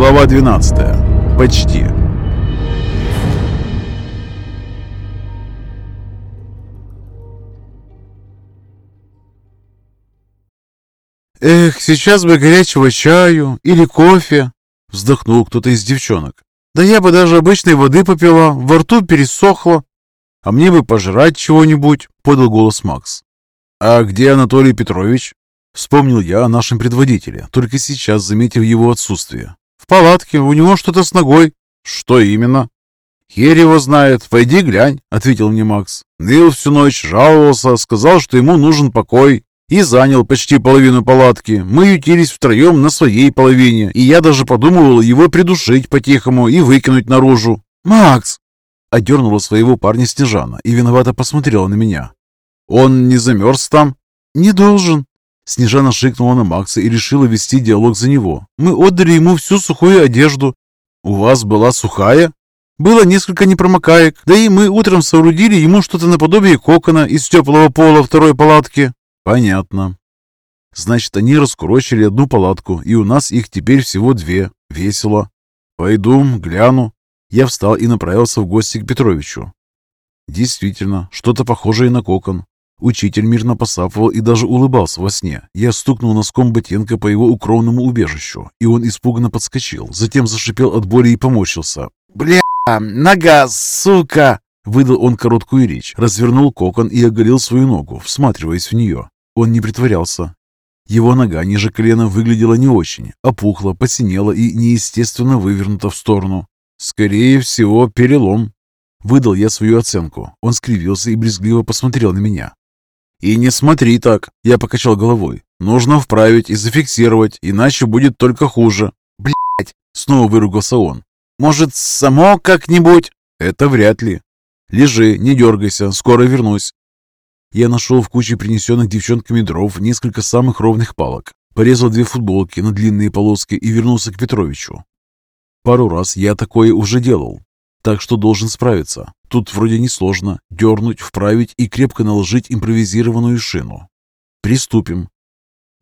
Глава 12. Почти. «Эх, сейчас бы горячего чаю или кофе!» — вздохнул кто-то из девчонок. «Да я бы даже обычной воды попила, во рту пересохло. А мне бы пожрать чего-нибудь!» — подал голос Макс. «А где Анатолий Петрович?» Вспомнил я о нашем предводителе, только сейчас заметив его отсутствие. «В палатке, у него что-то с ногой». «Что именно?» «Хер его знает, пойди глянь», — ответил мне Макс. Ныл всю ночь, жаловался, сказал, что ему нужен покой, и занял почти половину палатки. Мы ютились втроем на своей половине, и я даже подумывал его придушить по-тихому и выкинуть наружу. «Макс!» — одернула своего парня Снежана и виновато посмотрела на меня. «Он не замерз там?» «Не должен». Снежана шикнула на Макса и решила вести диалог за него. «Мы отдали ему всю сухую одежду». «У вас была сухая?» «Было несколько непромокаек, да и мы утром соорудили ему что-то наподобие кокона из теплого пола второй палатки». Понятно. Значит, они раскурочили одну палатку, и у нас их теперь всего две. Весело. Пойду, гляну. Я встал и направился в гости к Петровичу. Действительно, что-то похожее на кокон. Учитель мирно посапывал и даже улыбался во сне. Я стукнул носком ботинка по его укромному убежищу, и он испуганно подскочил, затем зашипел от боли и поморщился. «Бля, нога, сука!» Выдал он короткую речь, развернул кокон и оголил свою ногу, всматриваясь в нее. Он не притворялся. Его нога ниже колена выглядела не очень, опухла, посинела и неестественно вывернута в сторону. Скорее всего, перелом. Выдал я свою оценку. Он скривился и брезгливо посмотрел на меня. «И не смотри так!» Я покачал головой. «Нужно вправить и зафиксировать, иначе будет только хуже». «Блядь!» Снова выругался он. «Может, само как-нибудь?» «Это вряд ли. Лежи, не дергайся, скоро вернусь». Я нашел в куче принесенных девчонками дров несколько самых ровных палок, порезал две футболки на длинные полоски и вернулся к Петровичу. Пару раз я такое уже делал, так что должен справиться. Тут вроде несложно. Дернуть, вправить и крепко наложить импровизированную шину. Приступим.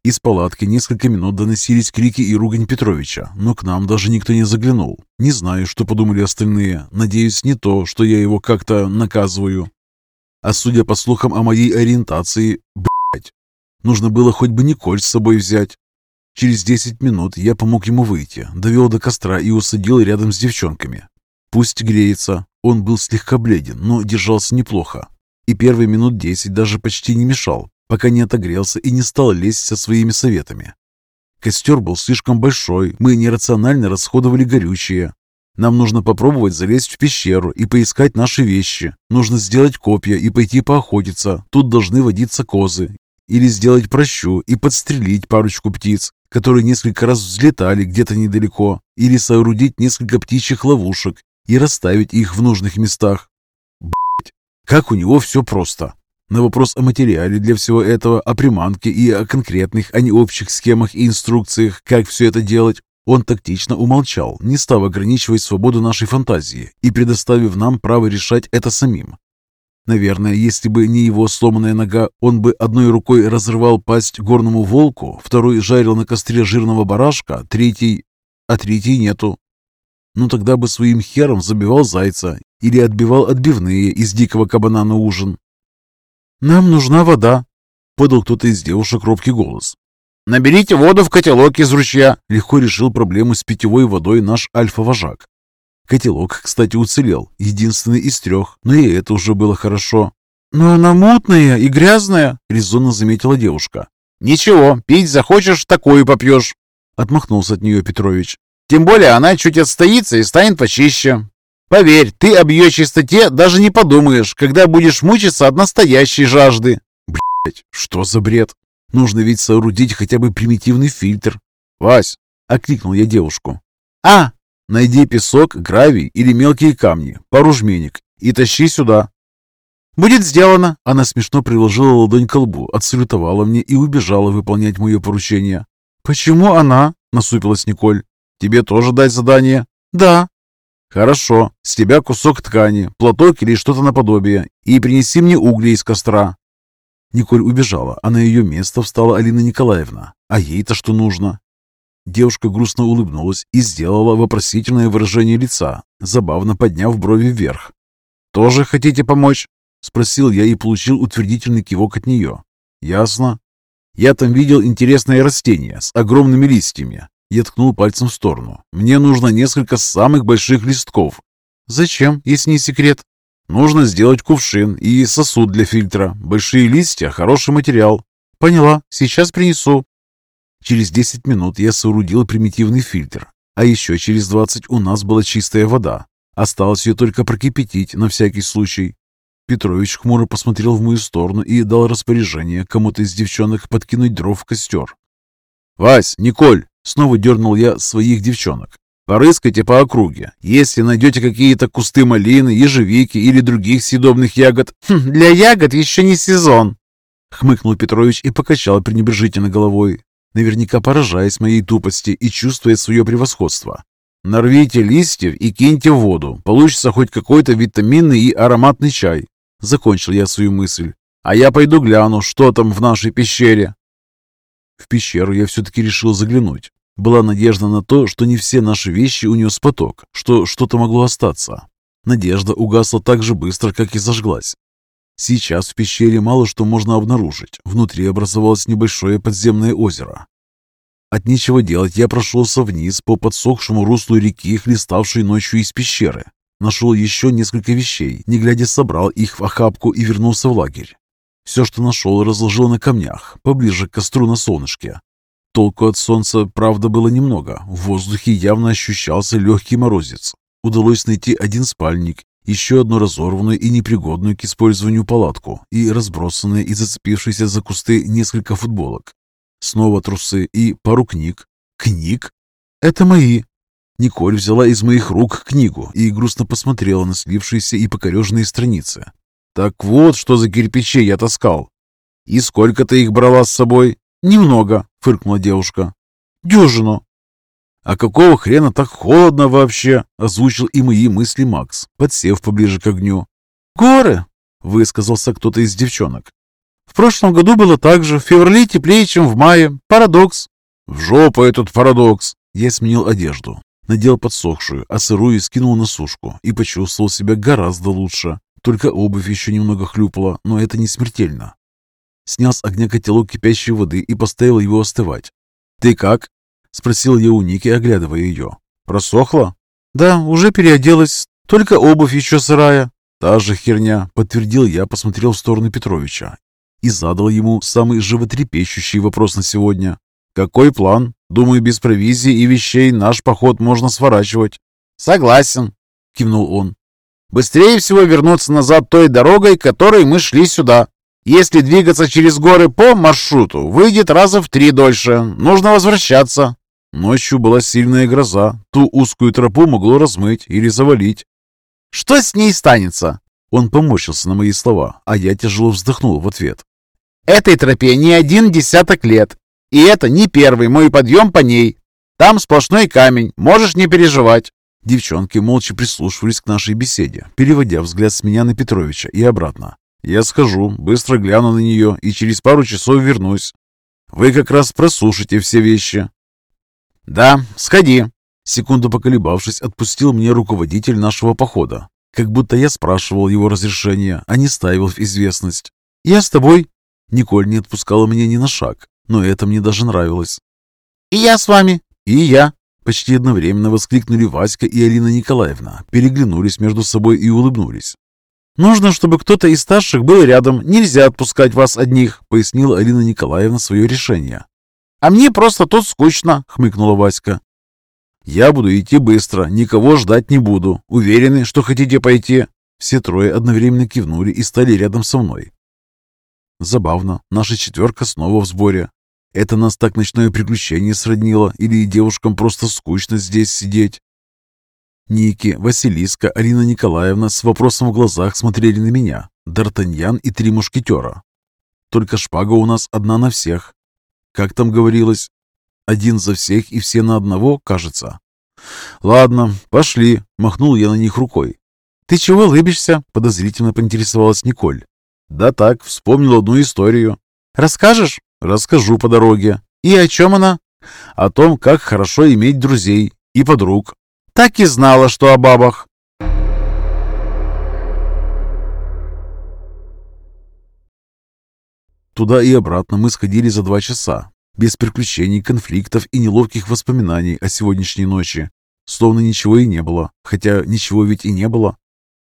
Из палатки несколько минут доносились крики и ругань Петровича, но к нам даже никто не заглянул. Не знаю, что подумали остальные. Надеюсь, не то, что я его как-то наказываю. А судя по слухам о моей ориентации, блядь, нужно было хоть бы Николь с собой взять. Через десять минут я помог ему выйти, довел до костра и усадил рядом с девчонками. Пусть греется. Он был слегка бледен, но держался неплохо. И первые минут десять даже почти не мешал, пока не отогрелся и не стал лезть со своими советами. Костер был слишком большой, мы нерационально расходовали горючее, нам нужно попробовать залезть в пещеру и поискать наши вещи. Нужно сделать копья и пойти поохотиться. Тут должны водиться козы. Или сделать прощу и подстрелить парочку птиц, которые несколько раз взлетали где-то недалеко. Или соорудить несколько птичьих ловушек и расставить их в нужных местах. Блять, как у него все просто. На вопрос о материале для всего этого, о приманке и о конкретных, а не общих схемах и инструкциях, как все это делать, он тактично умолчал, не став ограничивать свободу нашей фантазии и предоставив нам право решать это самим. Наверное, если бы не его сломанная нога, он бы одной рукой разрывал пасть горному волку, второй жарил на костре жирного барашка, третий... а третий нету. Ну тогда бы своим хером забивал зайца или отбивал отбивные из дикого кабана на ужин. «Нам нужна вода», — подал кто-то из девушек робкий голос. «Наберите воду в котелок из ручья», — легко решил проблему с питьевой водой наш альфа-вожак. Котелок, кстати, уцелел, единственный из трех, но и это уже было хорошо. «Но она мутная и грязная», — резонно заметила девушка. «Ничего, пить захочешь, такую попьешь», — отмахнулся от нее Петрович. «Тем более она чуть отстоится и станет почище. Поверь, ты об ее чистоте даже не подумаешь, когда будешь мучиться от настоящей жажды». Блять, что за бред? Нужно ведь соорудить хотя бы примитивный фильтр. «Вась!» — окликнул я девушку. «А!» «Найди песок, гравий или мелкие камни, пару жменек и тащи сюда». «Будет сделано!» Она смешно приложила ладонь к лбу, отсалютовала мне и убежала выполнять мое поручение. «Почему она?» — насупилась Николь. «Тебе тоже дать задание?» «Да». «Хорошо. С тебя кусок ткани, платок или что-то наподобие, и принеси мне угли из костра. Николь убежала, а на ее место встала Алина Николаевна. А ей-то что нужно? Девушка грустно улыбнулась и сделала вопросительное выражение лица, забавно подняв брови вверх. «Тоже хотите помочь?» — спросил я и получил утвердительный кивок от нее. «Ясно. Я там видел интересное растение с огромными листьями. Я ткнул пальцем в сторону. Мне нужно несколько самых больших листков. Зачем, если не секрет? Нужно сделать кувшин и сосуд для фильтра. Большие листья – хороший материал. Поняла, сейчас принесу. Через 10 минут я соорудил примитивный фильтр, а еще через 20 у нас была чистая вода. Осталось ее только прокипятить на всякий случай. Петрович хмуро посмотрел в мою сторону и дал распоряжение кому-то из девчонок подкинуть дров в костер. «Вась, Николь!» — снова дернул я своих девчонок. «Порыскайте по округе. Если найдете какие-то кусты малины, ежевики или других съедобных ягод...» хм, «Для ягод еще не сезон!» — хмыкнул Петрович и покачал пренебрежительно головой наверняка поражаясь моей тупости и чувствуя свое превосходство. «Нарвите листьев и киньте в воду. Получится хоть какой-то витаминный и ароматный чай». Закончил я свою мысль. «А я пойду гляну, что там в нашей пещере». В пещеру я все-таки решил заглянуть. Была надежда на то, что не все наши вещи унес поток, что что-то могло остаться. Надежда угасла так же быстро, как и зажглась. Сейчас в пещере мало что можно обнаружить. Внутри образовалось небольшое подземное озеро. От нечего делать я прошелся вниз по подсохшему руслу реки, хлеставшей ночью из пещеры. Нашел еще несколько вещей, не глядя собрал их в охапку и вернулся в лагерь. Все, что нашел, разложил на камнях, поближе к костру на солнышке. Толку от солнца, правда, было немного. В воздухе явно ощущался легкий морозец. Удалось найти один спальник еще одну разорванную и непригодную к использованию палатку и разбросанные и зацепившиеся за кусты несколько футболок. Снова трусы и пару книг. Книг? Это мои. Николь взяла из моих рук книгу и грустно посмотрела на слившиеся и покореженные страницы. «Так вот, что за кирпичи я таскал. И сколько ты их брала с собой?» «Немного», — фыркнула девушка. «Дюжину». «А какого хрена так холодно вообще?» — озвучил и мои мысли Макс, подсев поближе к огню. «Горы!» — высказался кто-то из девчонок. «В прошлом году было так же. В феврале теплее, чем в мае. Парадокс!» «В жопу этот парадокс!» Я сменил одежду, надел подсохшую, а сырую скинул на сушку и почувствовал себя гораздо лучше. Только обувь еще немного хлюпала, но это не смертельно. Снял с огня котелок кипящей воды и поставил его остывать. «Ты как?» — спросил я у Ники, оглядывая ее. «Просохла?» «Да, уже переоделась. Только обувь еще сырая». «Та же херня», — подтвердил я, посмотрел в сторону Петровича и задал ему самый животрепещущий вопрос на сегодня. «Какой план? Думаю, без провизии и вещей наш поход можно сворачивать». «Согласен», — кивнул он. «Быстрее всего вернуться назад той дорогой, которой мы шли сюда. Если двигаться через горы по маршруту, выйдет раза в три дольше. Нужно возвращаться. Ночью была сильная гроза. Ту узкую тропу могло размыть или завалить. Что с ней станется? Он поморщился на мои слова, а я тяжело вздохнул в ответ. Этой тропе не один десяток лет. И это не первый мой подъем по ней. Там сплошной камень, можешь не переживать. Девчонки молча прислушивались к нашей беседе, переводя взгляд с меня на Петровича и обратно. Я схожу, быстро гляну на нее и через пару часов вернусь. Вы как раз просушите все вещи. Да, сходи. Секунду поколебавшись, отпустил мне руководитель нашего похода. Как будто я спрашивал его разрешения, а не ставил в известность. Я с тобой. Николь не отпускала меня ни на шаг, но это мне даже нравилось. И я с вами. И я. Почти одновременно воскликнули Васька и Алина Николаевна, переглянулись между собой и улыбнулись. «Нужно, чтобы кто-то из старших был рядом. Нельзя отпускать вас одних», — пояснила Алина Николаевна свое решение. «А мне просто тут скучно», — хмыкнула Васька. «Я буду идти быстро, никого ждать не буду. Уверены, что хотите пойти?» Все трое одновременно кивнули и стали рядом со мной. Забавно, наша четверка снова в сборе. Это нас так ночное приключение сроднило, или девушкам просто скучно здесь сидеть? Ники, Василиска, Алина Николаевна с вопросом в глазах смотрели на меня. Д'Артаньян и три мушкетера. Только шпага у нас одна на всех. Как там говорилось? Один за всех и все на одного, кажется. Ладно, пошли, махнул я на них рукой. Ты чего улыбишься? Подозрительно поинтересовалась Николь. Да так, вспомнил одну историю. Расскажешь? Расскажу по дороге. И о чем она? О том, как хорошо иметь друзей и подруг. Так и знала, что о бабах. Туда и обратно мы сходили за два часа, без приключений, конфликтов и неловких воспоминаний о сегодняшней ночи. Словно ничего и не было, хотя ничего ведь и не было.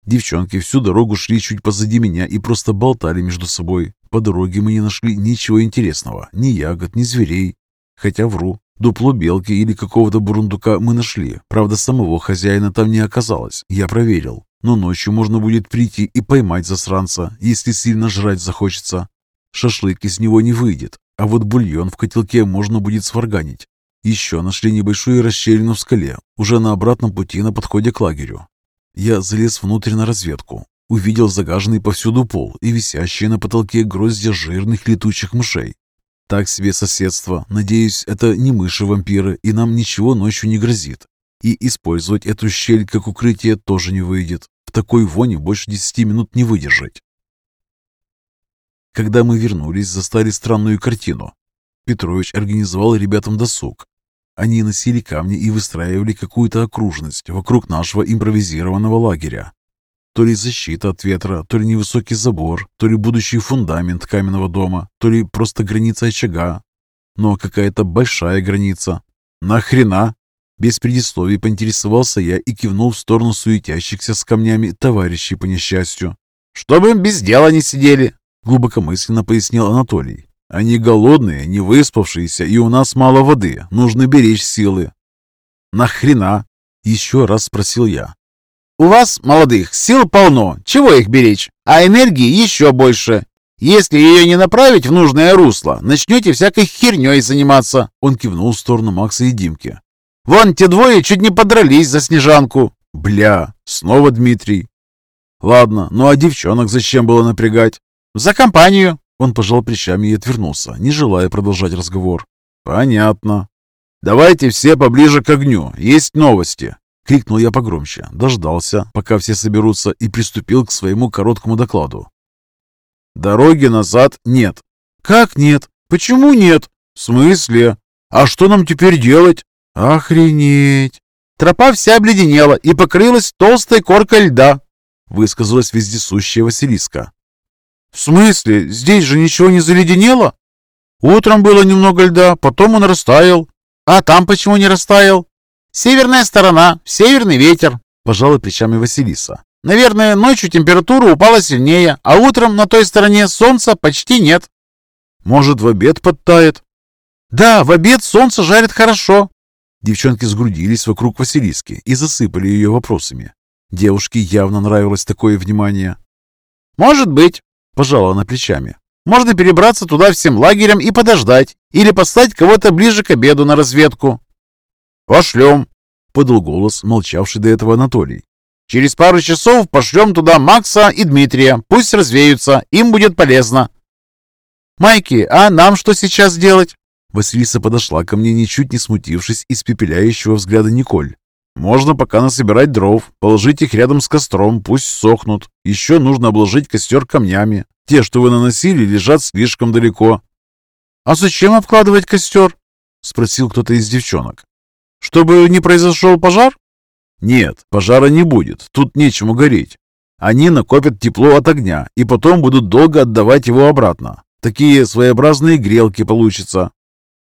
Девчонки всю дорогу шли чуть позади меня и просто болтали между собой. По дороге мы не нашли ничего интересного, ни ягод, ни зверей. Хотя вру, дупло белки или какого-то бурундука мы нашли. Правда, самого хозяина там не оказалось, я проверил. Но ночью можно будет прийти и поймать засранца, если сильно жрать захочется. Шашлык из него не выйдет, а вот бульон в котелке можно будет сварганить. Еще нашли небольшую расщелину в скале, уже на обратном пути на подходе к лагерю. Я залез внутрь на разведку, увидел загаженный повсюду пол и висящие на потолке гроздья жирных летучих мышей. Так себе соседство. Надеюсь, это не мыши-вампиры, и нам ничего ночью не грозит. И использовать эту щель как укрытие тоже не выйдет. В такой воне больше десяти минут не выдержать. Когда мы вернулись, застали странную картину. Петрович организовал ребятам досуг. Они носили камни и выстраивали какую-то окружность вокруг нашего импровизированного лагеря. То ли защита от ветра, то ли невысокий забор, то ли будущий фундамент каменного дома, то ли просто граница очага. Но какая-то большая граница. Нахрена? Без предисловий поинтересовался я и кивнул в сторону суетящихся с камнями товарищей по несчастью. «Чтобы без дела не сидели», глубокомысленно пояснил Анатолий. Они голодные, не выспавшиеся, и у нас мало воды. Нужно беречь силы. Нахрена? Еще раз спросил я. У вас, молодых, сил полно. Чего их беречь? А энергии еще больше. Если ее не направить в нужное русло, начнете всякой херней заниматься. Он кивнул в сторону Макса и Димки. Вон те двое чуть не подрались за Снежанку. Бля, снова Дмитрий. Ладно, ну а девчонок зачем было напрягать? За компанию. Он пожал плечами и отвернулся, не желая продолжать разговор. «Понятно. Давайте все поближе к огню. Есть новости!» Крикнул я погромче, дождался, пока все соберутся, и приступил к своему короткому докладу. «Дороги назад нет». «Как нет? Почему нет?» «В смысле? А что нам теперь делать?» «Охренеть!» «Тропа вся обледенела и покрылась толстой коркой льда», высказалась вездесущая Василиска. «В смысле? Здесь же ничего не заледенело?» «Утром было немного льда, потом он растаял». «А там почему не растаял?» «Северная сторона, северный ветер», — пожала плечами Василиса. «Наверное, ночью температура упала сильнее, а утром на той стороне солнца почти нет». «Может, в обед подтает?» «Да, в обед солнце жарит хорошо». Девчонки сгрудились вокруг Василиски и засыпали ее вопросами. Девушке явно нравилось такое внимание. «Может быть», Пожала она плечами. «Можно перебраться туда всем лагерем и подождать, или послать кого-то ближе к обеду на разведку». «Пошлем», — подал голос, молчавший до этого Анатолий. «Через пару часов пошлем туда Макса и Дмитрия. Пусть развеются, им будет полезно». «Майки, а нам что сейчас делать?» Василиса подошла ко мне, ничуть не смутившись испепеляющего взгляда Николь. Можно пока насобирать дров, положить их рядом с костром, пусть сохнут. Еще нужно обложить костер камнями. Те, что вы наносили, лежат слишком далеко. «А зачем обкладывать костер?» — спросил кто-то из девчонок. «Чтобы не произошел пожар?» «Нет, пожара не будет, тут нечему гореть. Они накопят тепло от огня и потом будут долго отдавать его обратно. Такие своеобразные грелки получатся.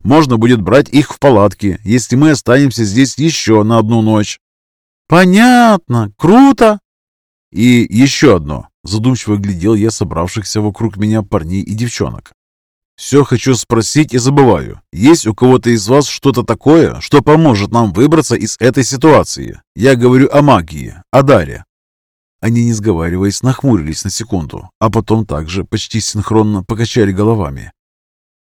Можно будет брать их в палатке, если мы останемся здесь еще на одну ночь». «Понятно. Круто!» «И еще одно». Задумчиво глядел я собравшихся вокруг меня парней и девчонок. «Все хочу спросить и забываю. Есть у кого-то из вас что-то такое, что поможет нам выбраться из этой ситуации? Я говорю о магии, о даре». Они, не сговариваясь, нахмурились на секунду, а потом также почти синхронно покачали головами.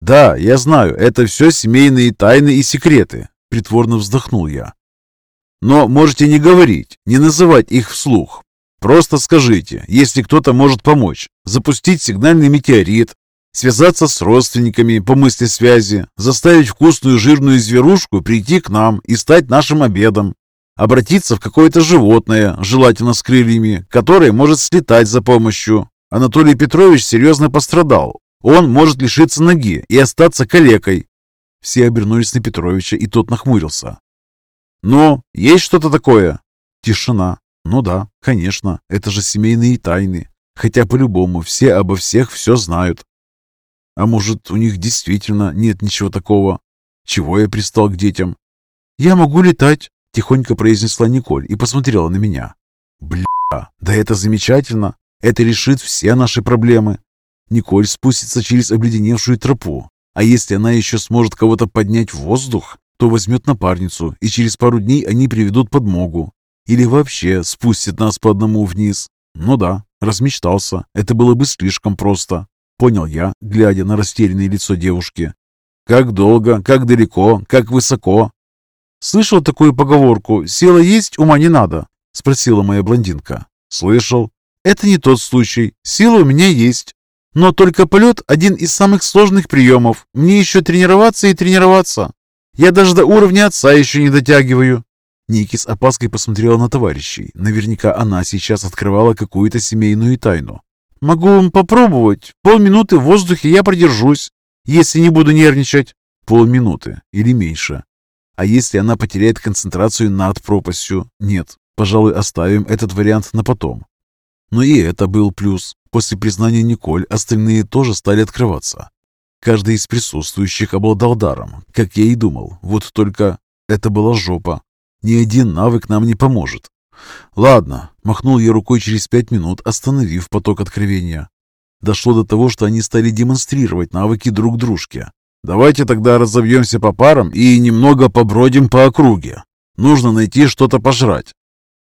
«Да, я знаю, это все семейные тайны и секреты», — притворно вздохнул я. «Но можете не говорить, не называть их вслух. Просто скажите, если кто-то может помочь, запустить сигнальный метеорит, связаться с родственниками по мысли связи, заставить вкусную жирную зверушку прийти к нам и стать нашим обедом, обратиться в какое-то животное, желательно с крыльями, которое может слетать за помощью. Анатолий Петрович серьезно пострадал, он может лишиться ноги и остаться калекой. Все обернулись на Петровича, и тот нахмурился. «Ну, есть что-то такое?» Тишина. Ну да, конечно, это же семейные тайны. Хотя по-любому все обо всех все знают. А может, у них действительно нет ничего такого? Чего я пристал к детям? «Я могу летать», — тихонько произнесла Николь и посмотрела на меня. «Бля, да это замечательно. Это решит все наши проблемы». Николь спустится через обледеневшую тропу. А если она еще сможет кого-то поднять в воздух, то возьмет напарницу, и через пару дней они приведут подмогу. Или вообще спустит нас по одному вниз. Ну да, размечтался. Это было бы слишком просто. Понял я, глядя на растерянное лицо девушки. Как долго, как далеко, как высоко. Слышал такую поговорку «Сила есть, ума не надо»? Спросила моя блондинка. Слышал. Это не тот случай. Сила у меня есть. Но только полет – один из самых сложных приемов. Мне еще тренироваться и тренироваться. Я даже до уровня отца еще не дотягиваю. Ники с опаской посмотрела на товарищей. Наверняка она сейчас открывала какую-то семейную тайну. «Могу попробовать. Полминуты в воздухе я продержусь, если не буду нервничать». Полминуты или меньше. А если она потеряет концентрацию над пропастью? Нет, пожалуй, оставим этот вариант на потом. Но и это был плюс. После признания Николь остальные тоже стали открываться. Каждый из присутствующих обладал даром, как я и думал. Вот только это была жопа. Ни один навык нам не поможет. Ладно, махнул я рукой через пять минут, остановив поток откровения. Дошло до того, что они стали демонстрировать навыки друг дружке. Давайте тогда разовьемся по парам и немного побродим по округе. Нужно найти что-то пожрать.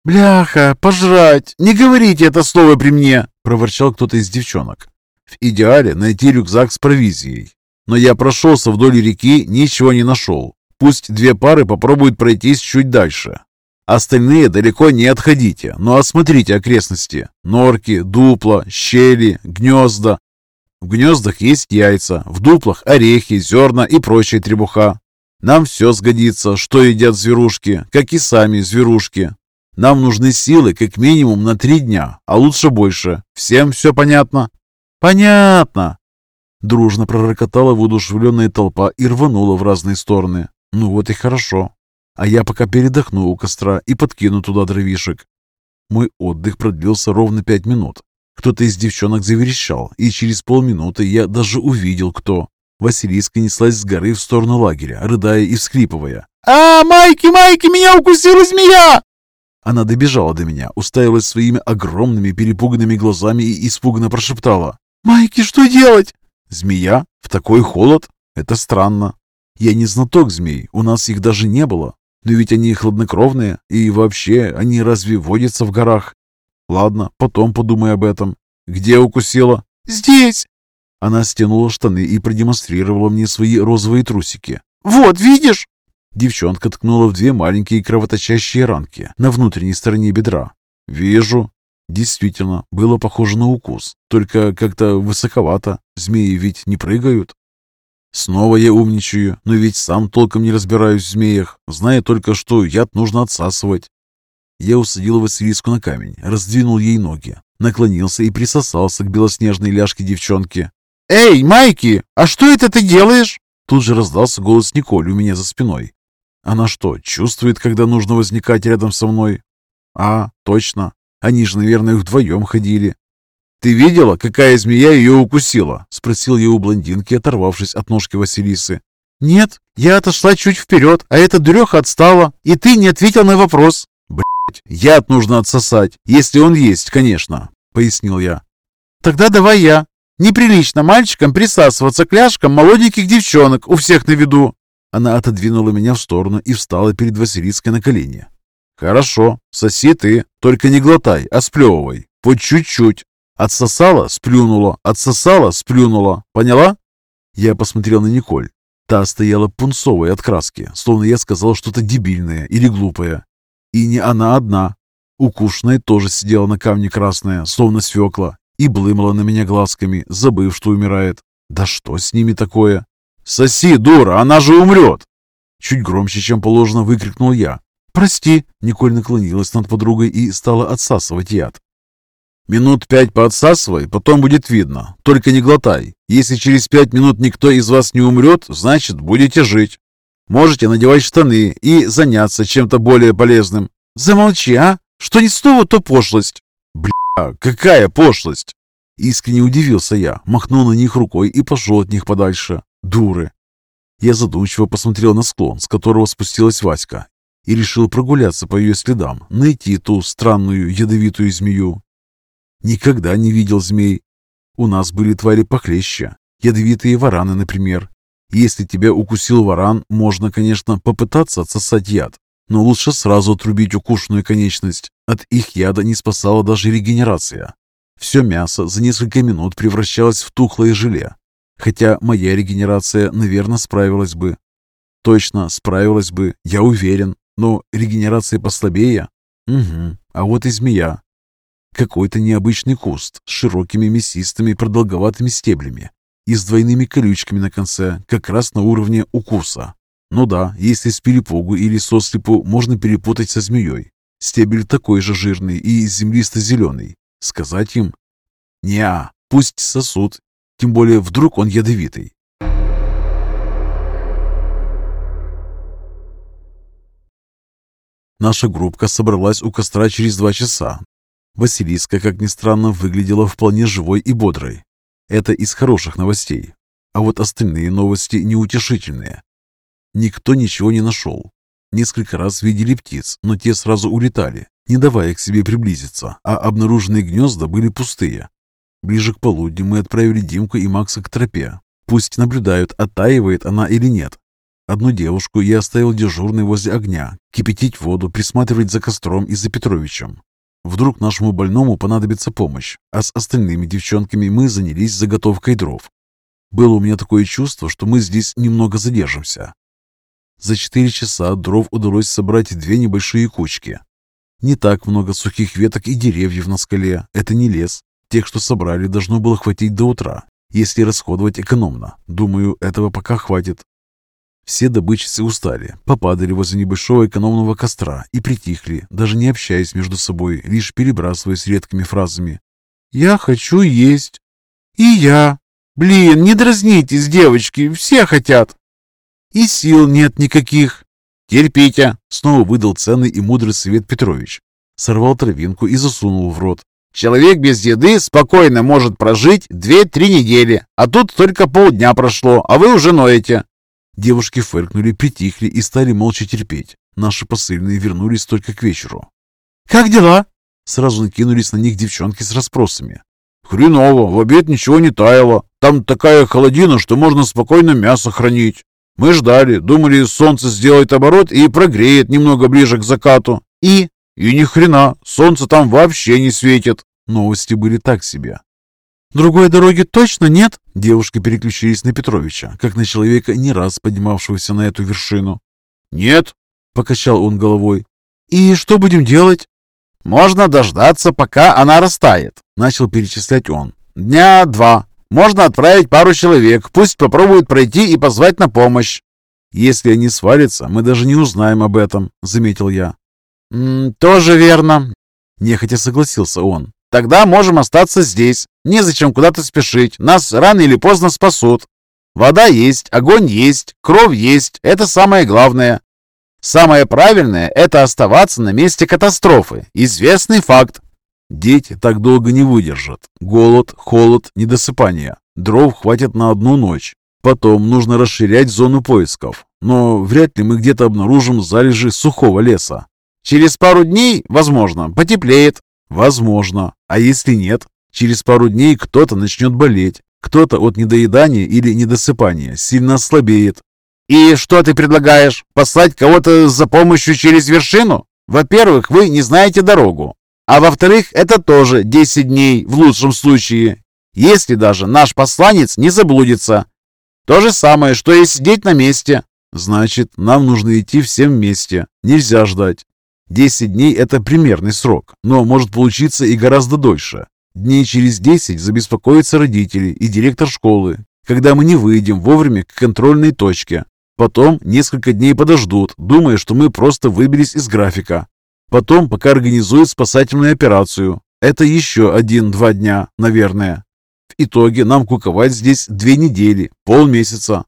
«Бляха, пожрать! Не говорите это слово при мне!» – проворчал кто-то из девчонок. В идеале найти рюкзак с провизией. Но я прошелся вдоль реки, ничего не нашел. Пусть две пары попробуют пройтись чуть дальше. Остальные далеко не отходите, но осмотрите окрестности. Норки, дупла, щели, гнезда. В гнездах есть яйца, в дуплах орехи, зерна и прочая требуха. Нам все сгодится, что едят зверушки, как и сами зверушки. Нам нужны силы как минимум на три дня, а лучше больше. Всем все понятно? Понятно! Дружно пророкотала воодушевленная толпа и рванула в разные стороны. Ну вот и хорошо. А я пока передохну у костра и подкину туда дровишек. Мой отдых продлился ровно пять минут. Кто-то из девчонок заверещал, и через полминуты я даже увидел, кто. Василиска неслась с горы в сторону лагеря, рыдая и всхлипывая. «А, Майки, Майки, меня укусила змея!» Она добежала до меня, уставилась своими огромными перепуганными глазами и испуганно прошептала. «Майки, что делать?» «Змея? В такой холод? Это странно. Я не знаток змей, у нас их даже не было. Но ведь они хладнокровные, и вообще, они разве водятся в горах? Ладно, потом подумай об этом. Где укусила? Здесь! Она стянула штаны и продемонстрировала мне свои розовые трусики. Вот, видишь? Девчонка ткнула в две маленькие кровоточащие ранки на внутренней стороне бедра. «Вижу». Действительно, было похоже на укус, только как-то высоковато. Змеи ведь не прыгают. Снова я умничаю, но ведь сам толком не разбираюсь в змеях, зная только, что яд нужно отсасывать. Я усадил Василиску на камень, раздвинул ей ноги, наклонился и присосался к белоснежной ляжке девчонки. «Эй, Майки, а что это ты делаешь?» Тут же раздался голос Николь у меня за спиной. Она что, чувствует, когда нужно возникать рядом со мной? А, точно. Они же, наверное, вдвоем ходили. «Ты видела, какая змея ее укусила?» — спросил я у блондинки, оторвавшись от ножки Василисы. «Нет, я отошла чуть вперед, а эта дуреха отстала, и ты не ответил на вопрос». «Блядь, яд нужно отсосать, если он есть, конечно», — пояснил я. «Тогда давай я. Неприлично мальчикам присасываться к ляжкам молоденьких девчонок у всех на виду». Она отодвинула меня в сторону и встала перед Василиской на колени. «Хорошо, соси ты, только не глотай, а сплевывай, по чуть-чуть, Отсосала, сплюнула, отсосала, сплюнула. Поняла? Я посмотрел на Николь. Та стояла пунцовой от краски, словно я сказал что-то дебильное или глупое. И не она одна. Укушенная тоже сидела на камне красная, словно свекла, и блымала на меня глазками, забыв, что умирает. Да что с ними такое? «Соси, дура, она же умрет!» Чуть громче, чем положено, выкрикнул я. «Прости!» — Николь наклонилась над подругой и стала отсасывать яд. Минут пять поотсасывай, потом будет видно. Только не глотай. Если через пять минут никто из вас не умрет, значит, будете жить. Можете надевать штаны и заняться чем-то более полезным. Замолчи, а? Что не снова, то пошлость. Бля, какая пошлость? Искренне удивился я, махнул на них рукой и пошел от них подальше. Дуры. Я задумчиво посмотрел на склон, с которого спустилась Васька, и решил прогуляться по ее следам, найти ту странную ядовитую змею. Никогда не видел змей. У нас были твари похлеще, ядовитые вараны, например. Если тебя укусил варан, можно, конечно, попытаться отсосать яд, но лучше сразу отрубить укушенную конечность. От их яда не спасала даже регенерация. Все мясо за несколько минут превращалось в тухлое желе. Хотя моя регенерация, наверное, справилась бы. Точно, справилась бы, я уверен. Но регенерация послабее? Угу. А вот и змея. Какой-то необычный куст с широкими мясистыми продолговатыми стеблями и с двойными колючками на конце, как раз на уровне укуса. Ну да, если с перепугу или сослепу можно перепутать со змеей. Стебель такой же жирный и землисто-зеленый. Сказать им? Неа, пусть сосут, тем более вдруг он ядовитый. Наша группка собралась у костра через два часа. Василиска, как ни странно, выглядела вполне живой и бодрой. Это из хороших новостей. А вот остальные новости неутешительные. Никто ничего не нашел. Несколько раз видели птиц, но те сразу улетали, не давая к себе приблизиться, а обнаруженные гнезда были пустые. Ближе к полудню мы отправили Димку и Макса к тропе. Пусть наблюдают, оттаивает она или нет. Одну девушку я оставил дежурной возле огня, кипятить воду, присматривать за костром и за Петровичем. Вдруг нашему больному понадобится помощь, а с остальными девчонками мы занялись заготовкой дров. Было у меня такое чувство, что мы здесь немного задержимся. За четыре часа дров удалось собрать две небольшие кучки. Не так много сухих веток и деревьев на скале. Это не лес. Тех, что собрали, должно было хватить до утра, если расходовать экономно. Думаю, этого пока хватит. Все добытчицы устали, попадали возле небольшого экономного костра и притихли, даже не общаясь между собой, лишь перебрасываясь редкими фразами. «Я хочу есть». «И я». «Блин, не дразнитесь, девочки, все хотят». «И сил нет никаких». «Терпите», — снова выдал ценный и мудрый совет Петрович. Сорвал травинку и засунул в рот. «Человек без еды спокойно может прожить две-три недели, а тут только полдня прошло, а вы уже ноете. Девушки фыркнули, притихли и стали молча терпеть. Наши посыльные вернулись только к вечеру. «Как дела?» Сразу накинулись на них девчонки с расспросами. «Хреново, в обед ничего не таяло. Там такая холодина, что можно спокойно мясо хранить. Мы ждали, думали, солнце сделает оборот и прогреет немного ближе к закату. И... И ни хрена, солнце там вообще не светит». Новости были так себе. Другой дороги точно нет? Девушки переключились на Петровича, как на человека, не раз поднимавшегося на эту вершину. «Нет», — покачал он головой. «И что будем делать?» «Можно дождаться, пока она растает», — начал перечислять он. «Дня два. Можно отправить пару человек, пусть попробуют пройти и позвать на помощь». «Если они свалятся, мы даже не узнаем об этом», — заметил я. «М -м, «Тоже верно», — нехотя согласился он. Тогда можем остаться здесь. Незачем куда-то спешить. Нас рано или поздно спасут. Вода есть, огонь есть, кровь есть. Это самое главное. Самое правильное – это оставаться на месте катастрофы. Известный факт. Дети так долго не выдержат. Голод, холод, недосыпание. Дров хватит на одну ночь. Потом нужно расширять зону поисков. Но вряд ли мы где-то обнаружим залежи сухого леса. Через пару дней, возможно, потеплеет. Возможно. А если нет? Через пару дней кто-то начнет болеть. Кто-то от недоедания или недосыпания сильно ослабеет. И что ты предлагаешь? Послать кого-то за помощью через вершину? Во-первых, вы не знаете дорогу. А во-вторых, это тоже 10 дней в лучшем случае. Если даже наш посланец не заблудится. То же самое, что и сидеть на месте. Значит, нам нужно идти всем вместе. Нельзя ждать. Десять дней – это примерный срок, но может получиться и гораздо дольше. Дней через десять забеспокоятся родители и директор школы, когда мы не выйдем вовремя к контрольной точке. Потом несколько дней подождут, думая, что мы просто выбились из графика. Потом пока организуют спасательную операцию. Это еще один-два дня, наверное. В итоге нам куковать здесь две недели, полмесяца.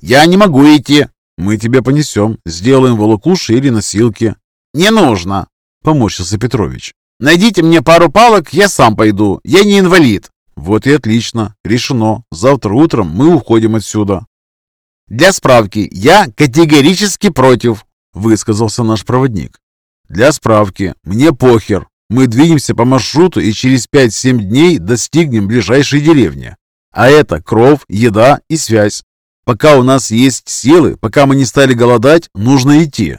Я не могу идти. Мы тебя понесем, сделаем волокуши или носилки. Не нужно, поморщился Петрович. Найдите мне пару палок, я сам пойду. Я не инвалид. Вот и отлично. Решено. Завтра утром мы уходим отсюда. Для справки, я категорически против, высказался наш проводник. Для справки, мне похер. Мы двинемся по маршруту и через 5-7 дней достигнем ближайшей деревни. А это кров, еда и связь. Пока у нас есть силы, пока мы не стали голодать, нужно идти.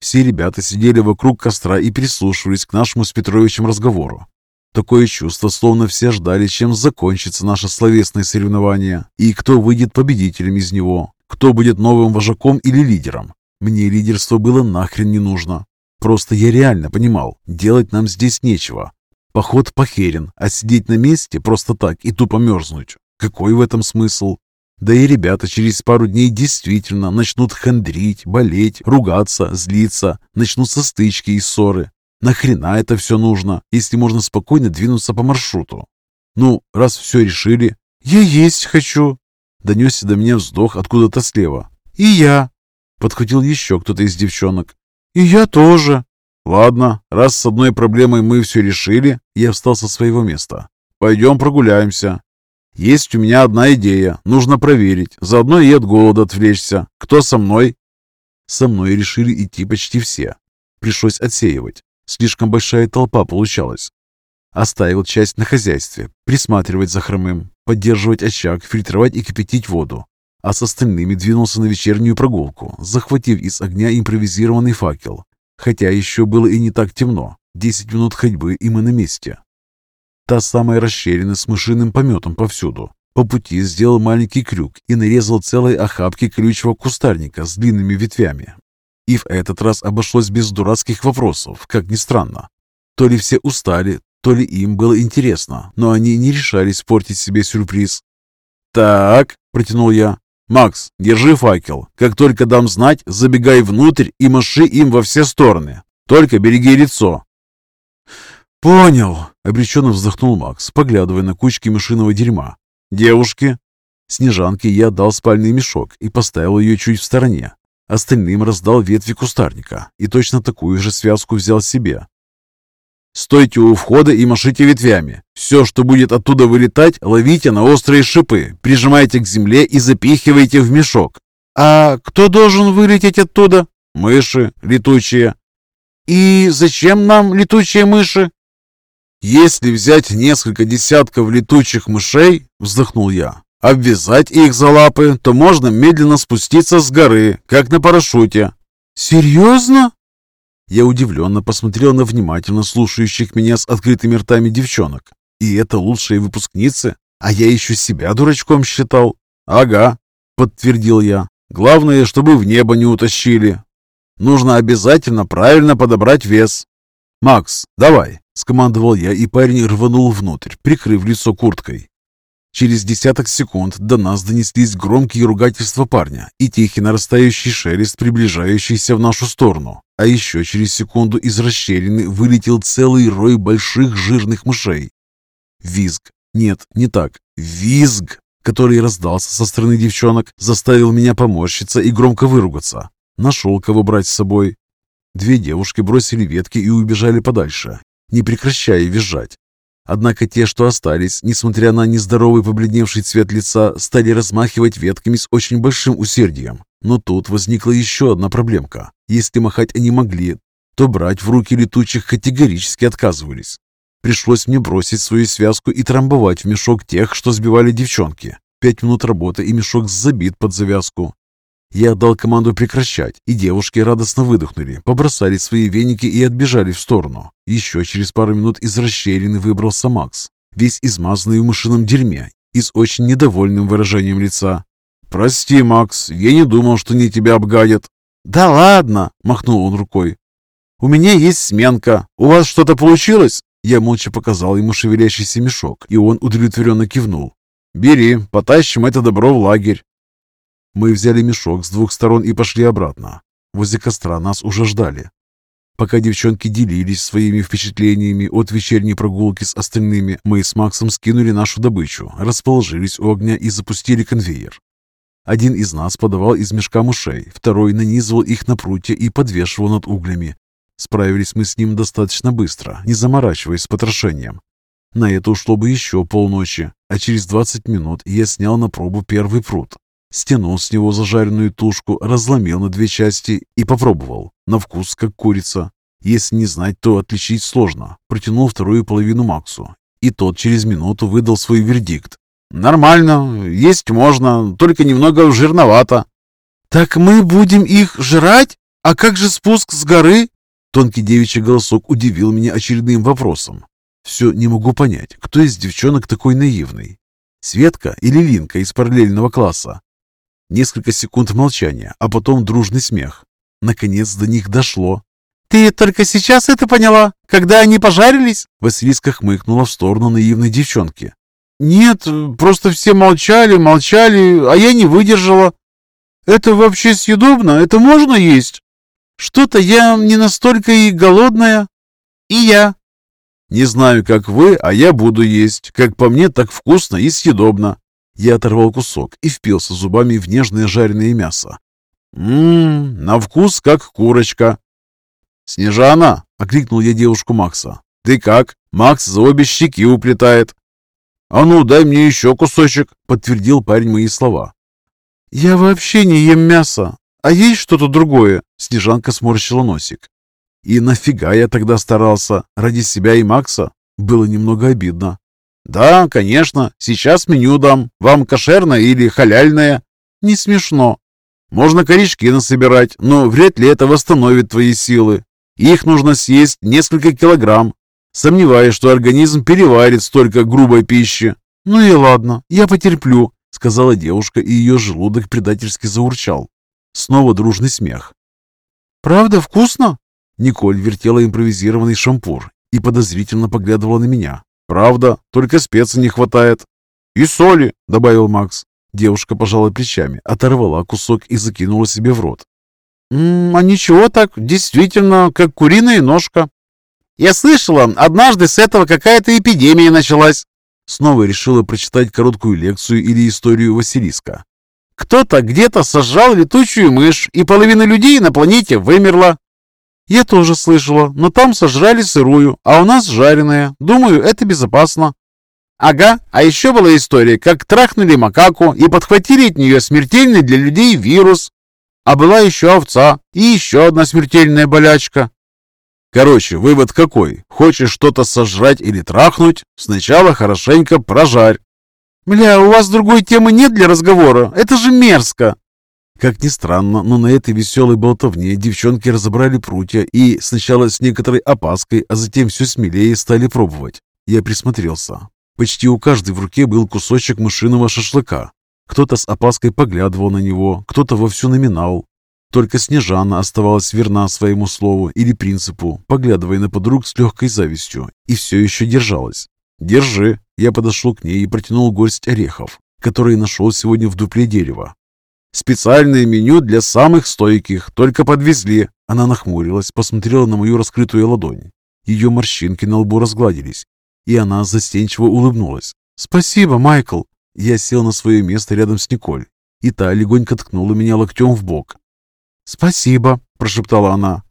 Все ребята сидели вокруг костра и прислушивались к нашему с Петровичем разговору. Такое чувство, словно все ждали, чем закончится наше словесное соревнование, и кто выйдет победителем из него, кто будет новым вожаком или лидером. Мне лидерство было нахрен не нужно. Просто я реально понимал, делать нам здесь нечего. Поход похерен, а сидеть на месте просто так и тупо мерзнуть. Какой в этом смысл? Да и ребята через пару дней действительно начнут хандрить, болеть, ругаться, злиться, начнутся стычки и ссоры. Нахрена это все нужно, если можно спокойно двинуться по маршруту? Ну, раз все решили, я есть хочу. Донесся до меня вздох откуда-то слева. И я. Подхватил еще кто-то из девчонок. И я тоже. Ладно, раз с одной проблемой мы все решили, я встал со своего места. Пойдем прогуляемся. Есть у меня одна идея. Нужно проверить. Заодно и от голода отвлечься. Кто со мной? Со мной решили идти почти все. Пришлось отсеивать. Слишком большая толпа получалась. Оставил часть на хозяйстве, присматривать за хромым, поддерживать очаг, фильтровать и кипятить воду. А с остальными двинулся на вечернюю прогулку, захватив из огня импровизированный факел. Хотя еще было и не так темно. Десять минут ходьбы, и мы на месте. Та самая расщелина с мышиным пометом повсюду. По пути сделал маленький крюк и нарезал целые охапки колючего кустарника с длинными ветвями. И в этот раз обошлось без дурацких вопросов, как ни странно. То ли все устали, то ли им было интересно, но они не решались портить себе сюрприз. «Так», — протянул я, — «Макс, держи факел. Как только дам знать, забегай внутрь и маши им во все стороны. Только береги лицо, «Понял», — обреченно вздохнул Макс, поглядывая на кучки мышиного дерьма. «Девушки?» Снежанке я дал спальный мешок и поставил ее чуть в стороне. Остальным раздал ветви кустарника и точно такую же связку взял себе. «Стойте у входа и машите ветвями. Все, что будет оттуда вылетать, ловите на острые шипы, прижимайте к земле и запихивайте в мешок. А кто должен вылететь оттуда? Мыши летучие. И зачем нам летучие мыши? «Если взять несколько десятков летучих мышей, — вздохнул я, — обвязать их за лапы, то можно медленно спуститься с горы, как на парашюте». «Серьезно?» Я удивленно посмотрел на внимательно слушающих меня с открытыми ртами девчонок. И это лучшие выпускницы? А я еще себя дурачком считал. «Ага», — подтвердил я. «Главное, чтобы в небо не утащили. Нужно обязательно правильно подобрать вес. Макс, давай, Скомандовал я, и парень рванул внутрь, прикрыв лицо курткой. Через десяток секунд до нас донеслись громкие ругательства парня и тихий нарастающий шелест, приближающийся в нашу сторону. А еще через секунду из расщелины вылетел целый рой больших жирных мышей. Визг. Нет, не так. Визг, который раздался со стороны девчонок, заставил меня поморщиться и громко выругаться. Нашел, кого брать с собой. Две девушки бросили ветки и убежали подальше, не прекращая визжать. Однако те, что остались, несмотря на нездоровый побледневший цвет лица, стали размахивать ветками с очень большим усердием. Но тут возникла еще одна проблемка. Если махать они могли, то брать в руки летучих категорически отказывались. Пришлось мне бросить свою связку и трамбовать в мешок тех, что сбивали девчонки. Пять минут работы, и мешок забит под завязку. Я отдал команду прекращать, и девушки радостно выдохнули, побросали свои веники и отбежали в сторону. Еще через пару минут из расщелины выбрался Макс, весь измазанный в мышином дерьме и с очень недовольным выражением лица. «Прости, Макс, я не думал, что они тебя обгадят». «Да ладно!» – махнул он рукой. «У меня есть сменка. У вас что-то получилось?» Я молча показал ему шевелящийся мешок, и он удовлетворенно кивнул. «Бери, потащим это добро в лагерь». Мы взяли мешок с двух сторон и пошли обратно. Возле костра нас уже ждали. Пока девчонки делились своими впечатлениями от вечерней прогулки с остальными, мы с Максом скинули нашу добычу, расположились у огня и запустили конвейер. Один из нас подавал из мешка мышей, второй нанизывал их на прутья и подвешивал над углями. Справились мы с ним достаточно быстро, не заморачиваясь с потрошением. На это ушло бы еще полночи, а через 20 минут я снял на пробу первый пруд. Стянул с него зажаренную тушку, разломил на две части и попробовал. На вкус, как курица. Если не знать, то отличить сложно. Протянул вторую половину Максу. И тот через минуту выдал свой вердикт. «Нормально, есть можно, только немного жирновато». «Так мы будем их жрать? А как же спуск с горы?» Тонкий девичий голосок удивил меня очередным вопросом. Все не могу понять, кто из девчонок такой наивный. Светка или Линка из параллельного класса? Несколько секунд молчания, а потом дружный смех. Наконец до них дошло. «Ты только сейчас это поняла, когда они пожарились?» Василиска хмыкнула в сторону наивной девчонки. «Нет, просто все молчали, молчали, а я не выдержала. Это вообще съедобно? Это можно есть? Что-то я не настолько и голодная. И я». «Не знаю, как вы, а я буду есть. Как по мне, так вкусно и съедобно». Я оторвал кусок и впился зубами в нежное жареное мясо. «Ммм, на вкус как курочка». «Снежана!» — окликнул я девушку Макса. «Ты как? Макс за обе щеки уплетает». «А ну, дай мне еще кусочек», — подтвердил парень мои слова. «Я вообще не ем мясо. А есть что-то другое?» Снежанка сморщила носик. «И нафига я тогда старался? Ради себя и Макса?» Было немного обидно. «Да, конечно. Сейчас меню дам. Вам кошерное или халяльное?» «Не смешно. Можно корешки насобирать, но вряд ли это восстановит твои силы. Их нужно съесть несколько килограмм. Сомневаюсь, что организм переварит столько грубой пищи. Ну и ладно, я потерплю, сказала девушка, и ее желудок предательски заурчал. Снова дружный смех. «Правда вкусно?» Николь вертела импровизированный шампур и подозрительно поглядывала на меня. «Правда, только специй не хватает». «И соли», — добавил Макс. Девушка пожала плечами, оторвала кусок и закинула себе в рот. «М «А ничего так, действительно, как куриная ножка». «Я слышала, однажды с этого какая-то эпидемия началась». Снова решила прочитать короткую лекцию или историю Василиска. «Кто-то где-то сожрал летучую мышь, и половина людей на планете вымерла». «Я тоже слышала, но там сожрали сырую, а у нас жареная. Думаю, это безопасно». Ага, а еще была история, как трахнули макаку и подхватили от нее смертельный для людей вирус. А была еще овца и еще одна смертельная болячка. Короче, вывод какой? Хочешь что-то сожрать или трахнуть? Сначала хорошенько прожарь. Бля, у вас другой темы нет для разговора? Это же мерзко. Как ни странно, но на этой веселой болтовне девчонки разобрали прутья и сначала с некоторой опаской, а затем все смелее стали пробовать. Я присмотрелся. Почти у каждой в руке был кусочек мышиного шашлыка. Кто-то с опаской поглядывал на него, кто-то вовсю номинал. Только Снежана оставалась верна своему слову или принципу, поглядывая на подруг с легкой завистью, и все еще держалась. «Держи!» Я подошел к ней и протянул горсть орехов, которые нашел сегодня в дупле дерева. «Специальное меню для самых стойких, только подвезли!» Она нахмурилась, посмотрела на мою раскрытую ладонь. Ее морщинки на лбу разгладились, и она застенчиво улыбнулась. «Спасибо, Майкл!» Я сел на свое место рядом с Николь, и та легонько ткнула меня локтем в бок. «Спасибо!» – прошептала она.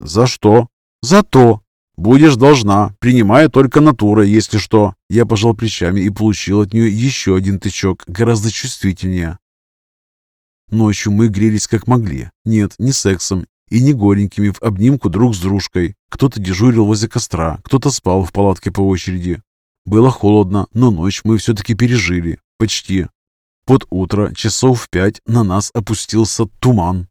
«За что?» «За то!» «Будешь должна, принимая только натура, если что». Я пожал плечами и получил от нее еще один тычок, гораздо чувствительнее. Ночью мы грелись как могли. Нет, не сексом и не горенькими в обнимку друг с дружкой. Кто-то дежурил возле костра, кто-то спал в палатке по очереди. Было холодно, но ночь мы все-таки пережили. Почти. Под утро, часов в пять, на нас опустился туман.